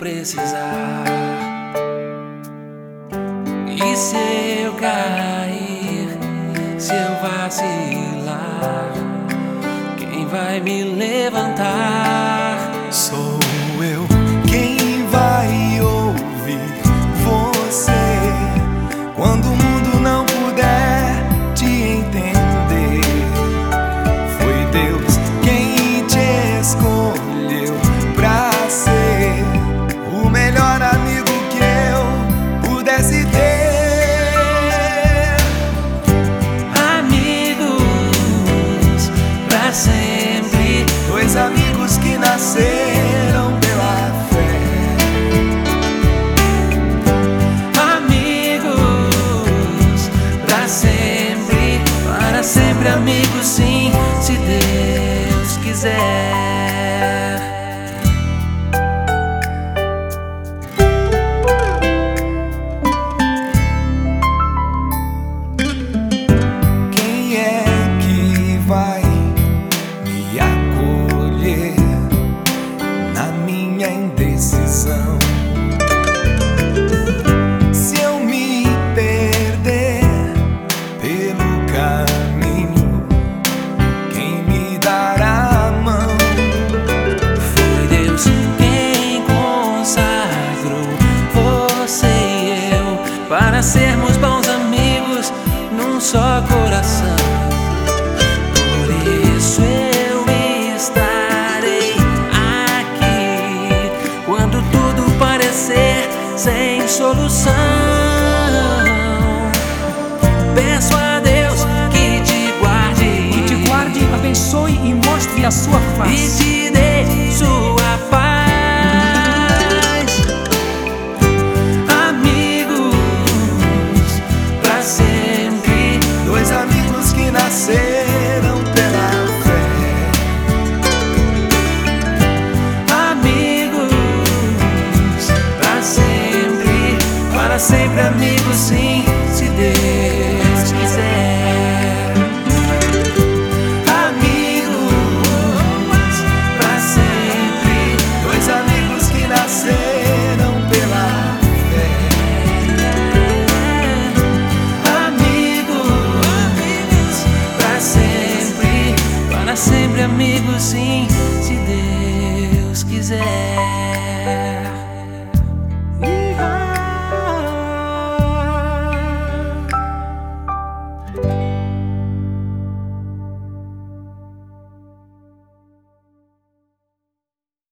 precisar. E se eu cair, se eu vacilar, quem vai me levantar? Deus você e eu para sermos bons amigos num só coração. Por isso eu estarei aqui quando tudo parecer sem solução. Peço a Deus que te guarde, Que te guarde, abençoe e mostre a sua e face. te dê sua sempre amigos sim, se Deus quiser. Amigos pra sempre. Dois amigos que nasceram pela fé. Amigos, para sempre, para sempre amigos sim, se Deus quiser.